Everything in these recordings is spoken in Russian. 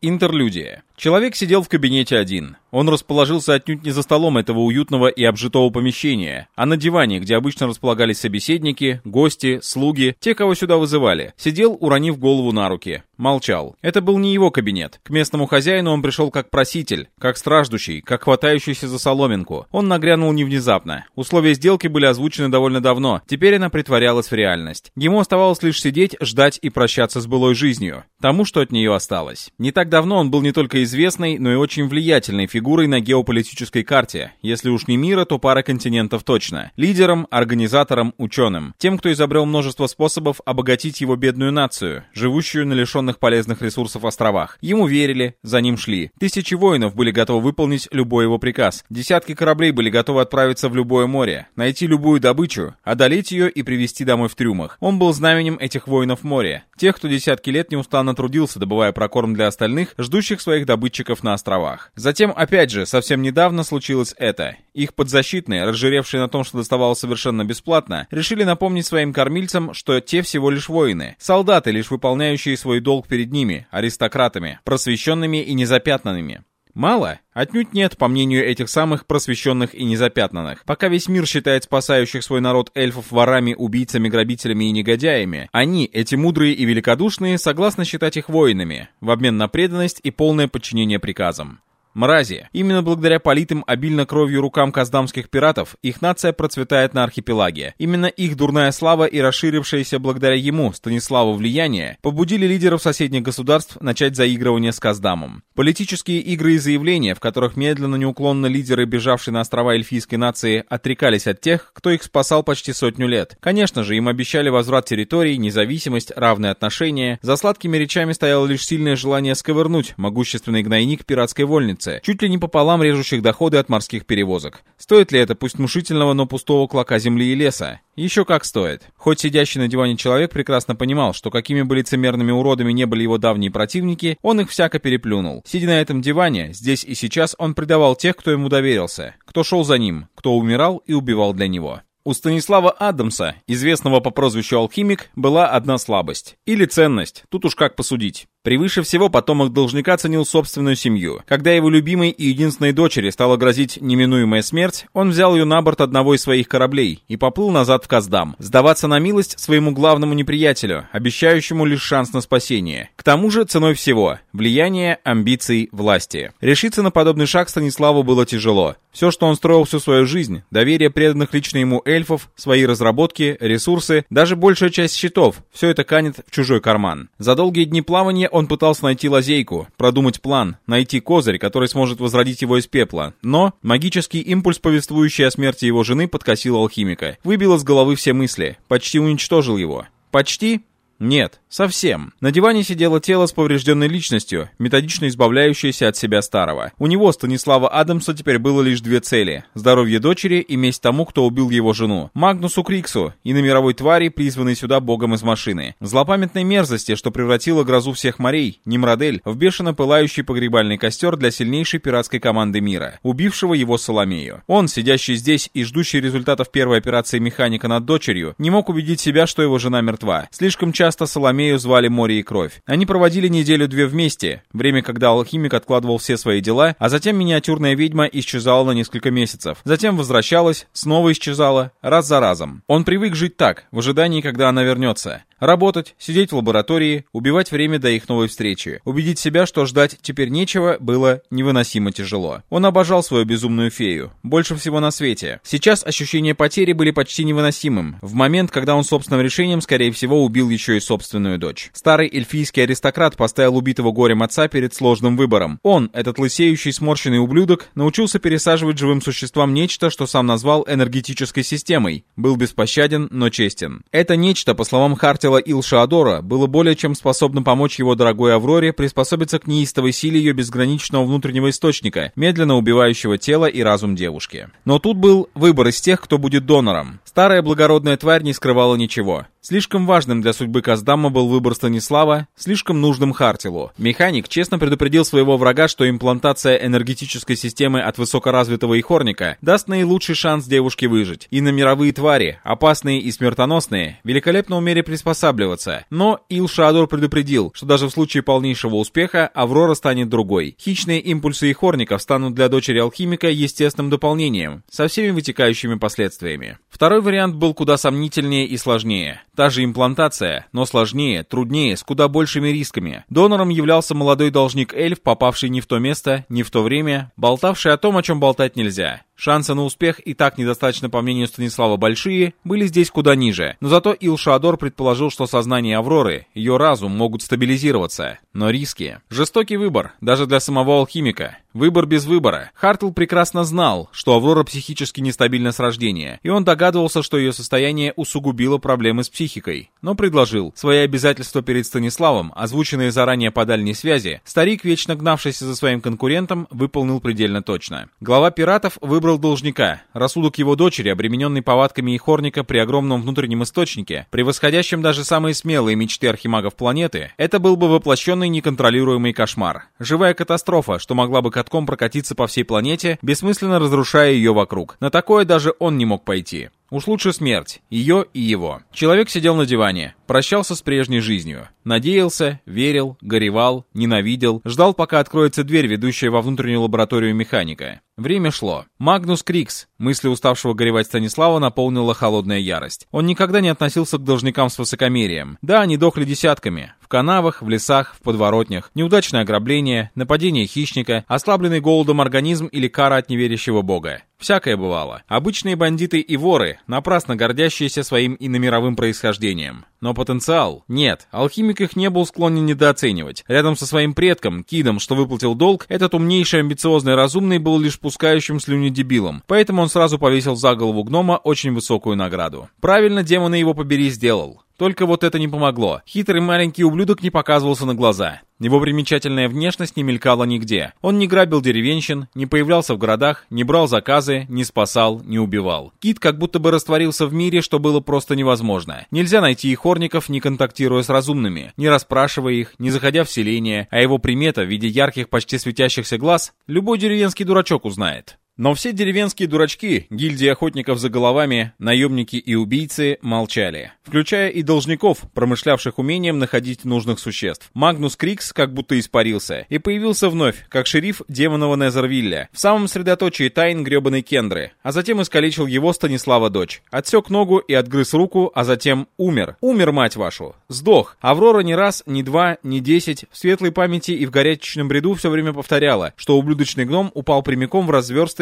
Интерлюдия. Человек сидел в кабинете один. Он расположился отнюдь не за столом этого уютного и обжитого помещения, а на диване, где обычно располагались собеседники, гости, слуги, те, кого сюда вызывали. Сидел, уронив голову на руки. Молчал. Это был не его кабинет. К местному хозяину он пришел как проситель, как страждущий, как хватающийся за соломинку. Он нагрянул не внезапно. Условия сделки были озвучены довольно давно. Теперь она притворялась в реальность. Ему оставалось лишь сидеть, ждать и прощаться с былой жизнью. Тому, что от нее осталось. Не так давно он был не только известной, но и очень влиятельной фигурой на геополитической карте. Если уж не мира, то пара континентов точно. Лидером, организатором, ученым. Тем, кто изобрел множество способов обогатить его бедную нацию, живущую на лишенных полезных ресурсов островах. Ему верили, за ним шли. Тысячи воинов были готовы выполнить любой его приказ. Десятки кораблей были готовы отправиться в любое море, найти любую добычу, одолеть ее и привезти домой в трюмах. Он был знаменем этих воинов моря. Тех, кто десятки лет неустанно трудился, добывая прокорм для остальных, ждущих своих добытчиков на островах. Затем, опять же, совсем недавно случилось это. Их подзащитные, разжиревшие на том, что доставалось совершенно бесплатно, решили напомнить своим кормильцам, что те всего лишь воины. Солдаты, лишь выполняющие свой долг перед ними, аристократами, просвещенными и незапятнанными. Мало? Отнюдь нет, по мнению этих самых просвещенных и незапятнанных. Пока весь мир считает спасающих свой народ эльфов ворами, убийцами, грабителями и негодяями, они, эти мудрые и великодушные, согласны считать их воинами, в обмен на преданность и полное подчинение приказам. Мрази. Именно благодаря политым обильно кровью рукам каздамских пиратов их нация процветает на архипелаге. Именно их дурная слава и расширившееся благодаря ему, Станиславу, влияние, побудили лидеров соседних государств начать заигрывание с Каздамом. Политические игры и заявления, в которых медленно неуклонно лидеры, бежавшие на острова эльфийской нации, отрекались от тех, кто их спасал почти сотню лет. Конечно же, им обещали возврат территорий, независимость, равные отношения. За сладкими речами стояло лишь сильное желание сковырнуть могущественный гнойник пиратской вольницы, конце, чуть ли не пополам режущих доходы от морских перевозок. Стоит ли это пусть внушительного, но пустого клока земли и леса? Еще как стоит. Хоть сидящий на диване человек прекрасно понимал, что какими бы лицемерными уродами не были его давние противники, он их всяко переплюнул. Сидя на этом диване, здесь и сейчас он предавал тех, кто ему доверился, кто шел за ним, кто умирал и убивал для него. У Станислава Адамса, известного по прозвищу Алхимик, была одна слабость. Или ценность, тут уж как посудить. Превыше всего потомок должника ценил собственную семью. Когда его любимой и единственной дочери стала грозить неминуемая смерть, он взял ее на борт одного из своих кораблей и поплыл назад в Каздам, сдаваться на милость своему главному неприятелю, обещающему лишь шанс на спасение. К тому же ценой всего – влияния, амбиций, власти. Решиться на подобный шаг Станиславу было тяжело. Все, что он строил всю свою жизнь, доверие преданных лично ему эльфов, свои разработки, ресурсы, даже большая часть счетов – все это канет в чужой карман. За долгие дни плавания он пытался найти лазейку, продумать план, найти козырь, который сможет возродить его из пепла. Но магический импульс, повествующий о смерти его жены, подкосил алхимика. Выбил из головы все мысли. Почти уничтожил его. Почти? Нет, совсем. На диване сидело тело с поврежденной личностью, методично избавляющееся от себя старого. У него, Станислава Адамса, теперь было лишь две цели. Здоровье дочери и месть тому, кто убил его жену. Магнусу Криксу и на мировой твари, призванной сюда богом из машины. Злопамятной мерзости, что превратило грозу всех морей, Немрадель, в бешено пылающий погребальный костер для сильнейшей пиратской команды мира, убившего его Соломею. Он, сидящий здесь и ждущий результатов первой операции механика над дочерью, не мог убедить себя, что его жена мертва. Слишком часто часто Соломею звали Море и Кровь. Они проводили неделю-две вместе, время, когда алхимик откладывал все свои дела, а затем миниатюрная ведьма исчезала на несколько месяцев. Затем возвращалась, снова исчезала, раз за разом. Он привык жить так, в ожидании, когда она вернется. Работать, сидеть в лаборатории, убивать время до их новой встречи. Убедить себя, что ждать теперь нечего, было невыносимо тяжело. Он обожал свою безумную фею. Больше всего на свете. Сейчас ощущения потери были почти невыносимым. В момент, когда он собственным решением, скорее всего, убил еще и собственную дочь. Старый эльфийский аристократ поставил убитого горем отца перед сложным выбором. Он, этот лысеющий сморщенный ублюдок, научился пересаживать живым существам нечто, что сам назвал энергетической системой. Был беспощаден, но честен. Это нечто, по словам Хартила, тело Илшаадора было более чем способно помочь его дорогой Авроре приспособиться к неистовой силе ее безграничного внутреннего источника, медленно убивающего тело и разум девушки. Но тут был выбор из тех, кто будет донором. Старая благородная тварь не скрывала ничего. Слишком важным для судьбы Каздама был выбор Станислава, слишком нужным Хартилу. Механик честно предупредил своего врага, что имплантация энергетической системы от высокоразвитого ихорника даст наилучший шанс девушке выжить. И на мировые твари, опасные и смертоносные, великолепно умели приспосабливаться. Но Илшадор предупредил, что даже в случае полнейшего успеха Аврора станет другой. Хищные импульсы ихорников станут для дочери алхимика естественным дополнением, со всеми вытекающими последствиями. Второй вариант был куда сомнительнее и сложнее. Та же имплантация, но сложнее, труднее, с куда большими рисками. Донором являлся молодой должник-эльф, попавший не в то место, не в то время, болтавший о том, о чем болтать нельзя. Шансы на успех и так недостаточно, по мнению Станислава, большие, были здесь куда ниже. Но зато Илшадор предположил, что сознание Авроры, ее разум могут стабилизироваться. Но риски. Жестокий выбор, даже для самого алхимика. Выбор без выбора. Хартл прекрасно знал, что Аврора психически нестабильна с рождения, и он догадывался, что ее состояние усугубило проблемы с психикой. Но предложил свои обязательства перед Станиславом, озвученные заранее по дальней связи, старик, вечно гнавшийся за своим конкурентом, выполнил предельно точно. Глава пиратов выбрал должника. Рассудок его дочери, обремененный повадками и хорника при огромном внутреннем источнике, превосходящем даже самые смелые мечты архимагов планеты, это был бы воплощенный неконтролируемый кошмар. Живая катастрофа, что могла бы катком прокатиться по всей планете, бессмысленно разрушая ее вокруг. На такое даже он не мог пойти. Уж лучше смерть, ее и его. Человек сидел на диване, прощался с прежней жизнью. Надеялся, верил, горевал, ненавидел, ждал, пока откроется дверь, ведущая во внутреннюю лабораторию механика. Время шло. Магнус Крикс, мысли уставшего горевать Станислава, наполнила холодная ярость. Он никогда не относился к должникам с высокомерием. Да, они дохли десятками. В канавах, в лесах, в подворотнях. Неудачное ограбление, нападение хищника, ослабленный голодом организм или кара от неверящего бога. Всякое бывало. Обычные бандиты и воры, напрасно гордящиеся своим иномировым происхождением. Но потенциал? Нет, алхимик их не был склонен недооценивать. Рядом со своим предком, Кидом, что выплатил долг, этот умнейший, амбициозный, разумный был лишь пускающим слюни дебилом, поэтому он сразу повесил за голову гнома очень высокую награду. Правильно демона его побери сделал. Только вот это не помогло. Хитрый маленький ублюдок не показывался на глаза. Его примечательная внешность не мелькала нигде. Он не грабил деревенщин, не появлялся в городах, не брал заказы, не спасал, не убивал. Кит как будто бы растворился в мире, что было просто невозможно. Нельзя найти ихорников, не контактируя с разумными, не расспрашивая их, не заходя в селение, а его примета в виде ярких, почти светящихся глаз любой деревенский дурачок узнает. Но все деревенские дурачки, гильдии охотников за головами, наемники и убийцы молчали. Включая и должников, промышлявших умением находить нужных существ. Магнус Крикс как будто испарился и появился вновь, как шериф демонова Незервилля, в самом средоточии тайн гребаной Кендры, а затем искалечил его Станислава дочь. Отсек ногу и отгрыз руку, а затем умер. Умер, мать вашу. Сдох. Аврора ни раз, ни два, ни десять в светлой памяти и в горячечном бреду все время повторяла, что ублюдочный гном упал прямиком в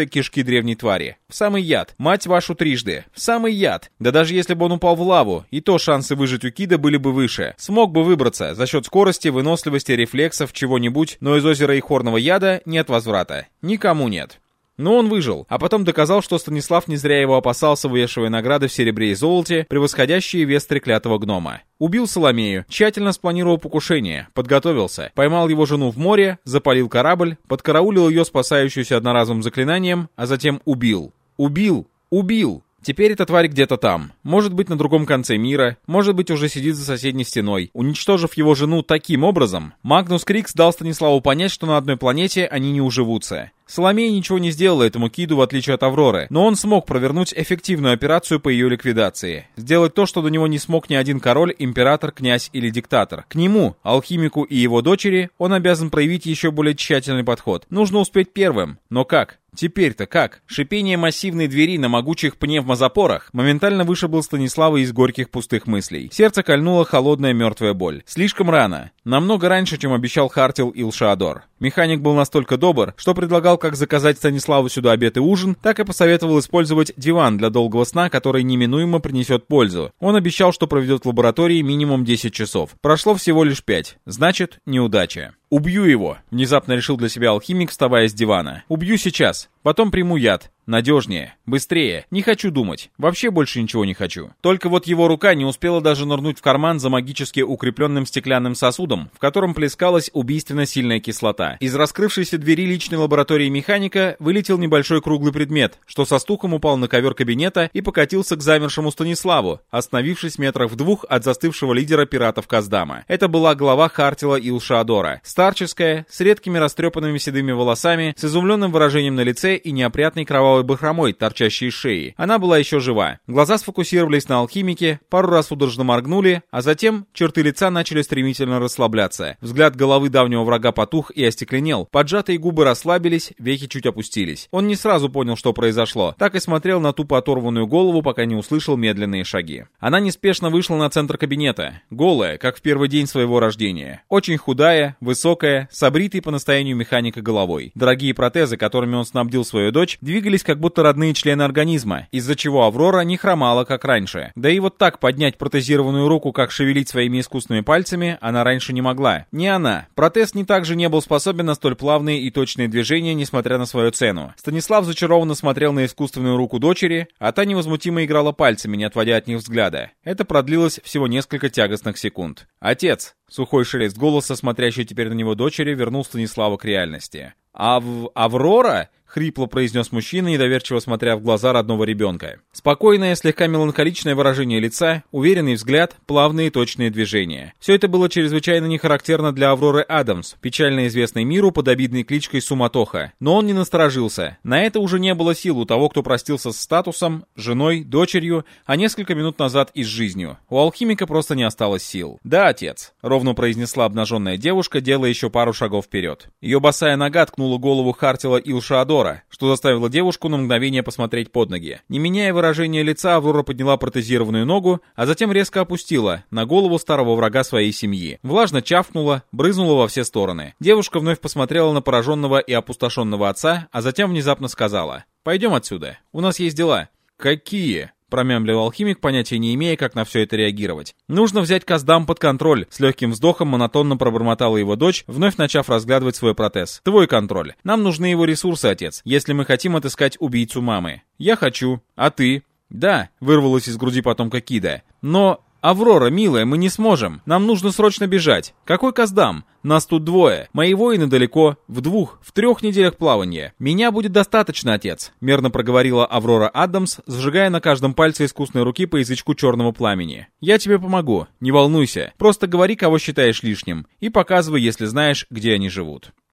разверстые кишки древней твари. В самый яд. Мать вашу трижды. В самый яд. Да даже если бы он упал в лаву, и то шансы выжить у Кида были бы выше. Смог бы выбраться за счет скорости, выносливости, рефлексов, чего-нибудь, но из озера и хорного яда нет возврата. Никому нет. Но он выжил, а потом доказал, что Станислав не зря его опасался, вывешивая награды в серебре и золоте, превосходящие вес треклятого гнома. Убил Соломею, тщательно спланировал покушение, подготовился, поймал его жену в море, запалил корабль, подкараулил ее спасающуюся одноразовым заклинанием, а затем убил. Убил! Убил! Теперь эта тварь где-то там. Может быть, на другом конце мира, может быть, уже сидит за соседней стеной. Уничтожив его жену таким образом, Магнус Крикс дал Станиславу понять, что на одной планете они не уживутся. Соломея ничего не сделала этому Киду, в отличие от Авроры, но он смог провернуть эффективную операцию по ее ликвидации. Сделать то, что до него не смог ни один король, император, князь или диктатор. К нему, алхимику и его дочери, он обязан проявить еще более тщательный подход. Нужно успеть первым. Но как? Теперь-то как? Шипение массивной двери на могучих пневмозапорах моментально вышибло Станислава из горьких пустых мыслей. Сердце кольнула холодная мертвая боль. Слишком рано. Намного раньше, чем обещал Хартил Илшаадор. Механик был настолько добр, что предлагал как заказать Станиславу сюда обед и ужин, так и посоветовал использовать диван для долгого сна, который неминуемо принесет пользу. Он обещал, что проведет в лаборатории минимум 10 часов. Прошло всего лишь 5. Значит, неудача. «Убью его!» — внезапно решил для себя алхимик, вставая с дивана. «Убью сейчас. Потом приму яд. Надежнее, быстрее, не хочу думать, вообще больше ничего не хочу. Только вот его рука не успела даже нырнуть в карман за магически укрепленным стеклянным сосудом, в котором плескалась убийственно сильная кислота. Из раскрывшейся двери личной лаборатории механика вылетел небольшой круглый предмет, что со стуком упал на ковер кабинета и покатился к замершему Станиславу, остановившись метрах в двух от застывшего лидера пиратов Каздама. Это была глава Хартила Илшаадора, старческая, с редкими растрепанными седыми волосами, с изумленным выражением на лице и неопрятной кровавой кровавой бахромой, торчащей шеи. Она была еще жива. Глаза сфокусировались на алхимике, пару раз судорожно моргнули, а затем черты лица начали стремительно расслабляться. Взгляд головы давнего врага потух и остекленел. Поджатые губы расслабились, веки чуть опустились. Он не сразу понял, что произошло. Так и смотрел на тупо оторванную голову, пока не услышал медленные шаги. Она неспешно вышла на центр кабинета. Голая, как в первый день своего рождения. Очень худая, высокая, с обритой по настоянию механика головой. Дорогие протезы, которыми он снабдил свою дочь, двигались как будто родные члены организма, из-за чего Аврора не хромала, как раньше. Да и вот так поднять протезированную руку, как шевелить своими искусственными пальцами, она раньше не могла. Не она. Протез не также не был способен на столь плавные и точные движения, несмотря на свою цену. Станислав зачарованно смотрел на искусственную руку дочери, а та невозмутимо играла пальцами, не отводя от них взгляда. Это продлилось всего несколько тягостных секунд. «Отец!» Сухой шелест голоса, смотрящий теперь на него дочери, вернул Станислава к реальности. «Ав... Аврора?» — хрипло произнес мужчина, недоверчиво смотря в глаза родного ребенка. Спокойное, слегка меланхоличное выражение лица, уверенный взгляд, плавные точные движения. Все это было чрезвычайно не характерно для Авроры Адамс, печально известной миру под обидной кличкой Суматоха. Но он не насторожился. На это уже не было сил у того, кто простился с статусом, женой, дочерью, а несколько минут назад и с жизнью. У алхимика просто не осталось сил. «Да, отец», — ровно произнесла обнаженная девушка, делая еще пару шагов вперед. Ее босая нога ткнула голову Хартила Илшаадо Аврора, что заставило девушку на мгновение посмотреть под ноги. Не меняя выражения лица, Аврора подняла протезированную ногу, а затем резко опустила на голову старого врага своей семьи. Влажно чавкнула, брызнула во все стороны. Девушка вновь посмотрела на пораженного и опустошенного отца, а затем внезапно сказала «Пойдем отсюда, у нас есть дела». «Какие?» Промямлил алхимик, понятия не имея, как на все это реагировать. «Нужно взять Каздам под контроль», — с легким вздохом монотонно пробормотала его дочь, вновь начав разглядывать свой протез. «Твой контроль. Нам нужны его ресурсы, отец, если мы хотим отыскать убийцу мамы». «Я хочу. А ты?» «Да», — вырвалось из груди потомка Кида. «Но «Аврора, милая, мы не сможем. Нам нужно срочно бежать. Какой Каздам? Нас тут двое. Мои воины далеко. В двух, в трех неделях плавания. Меня будет достаточно, отец», — мерно проговорила Аврора Адамс, сжигая на каждом пальце искусной руки по язычку черного пламени. «Я тебе помогу. Не волнуйся. Просто говори, кого считаешь лишним. И показывай, если знаешь, где они живут».